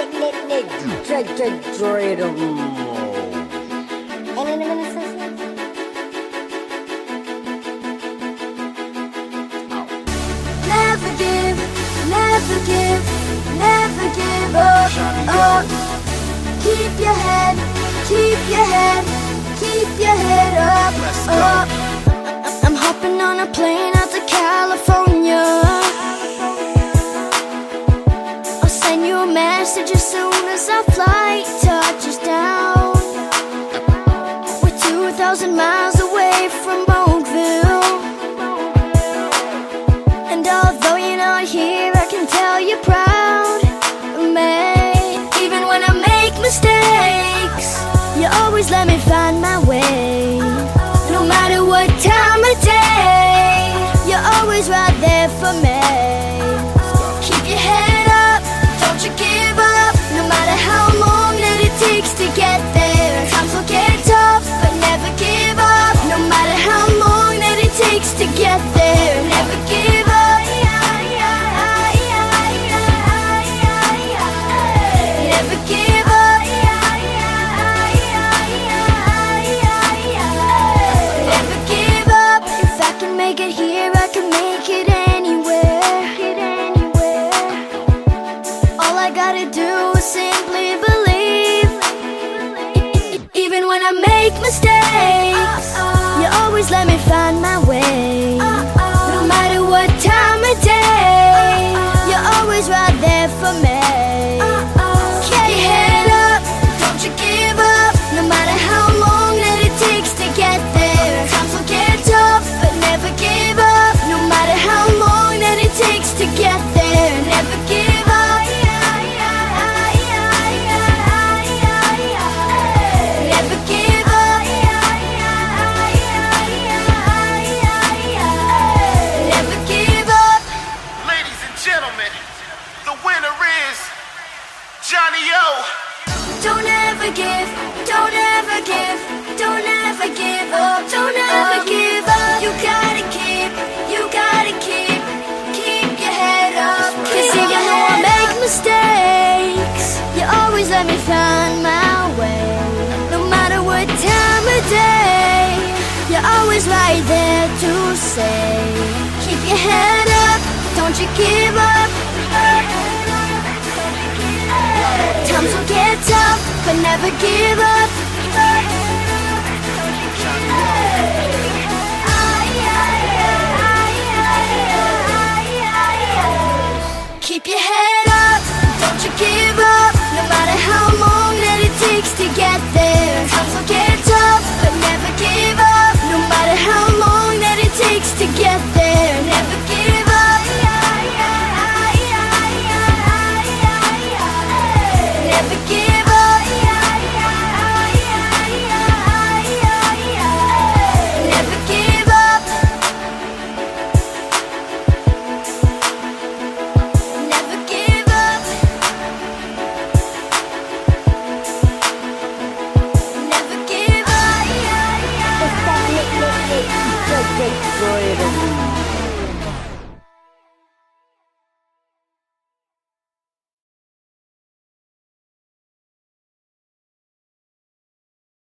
Nick, Nick, Nick, Dread, Any minute, Never give, never give, never give up. up. Oh. Keep your head, keep your head, message as soon as our flight touches down. We're 2,000 miles away from Boneville. And although you're not here, I can tell you're proud of me. Even when I make mistakes, you always let me find my way. No matter what time of day, you're always right there for me. Make mistakes, you always let me find my way. Don't ever give, don't ever give, don't ever give up, don't ever give up. You gotta keep, you gotta keep, keep your head up. Cause even though I make mistakes, you always let me find my way. No matter what time of day, you're always right there to say, keep your head up, don't you give up. But never give up.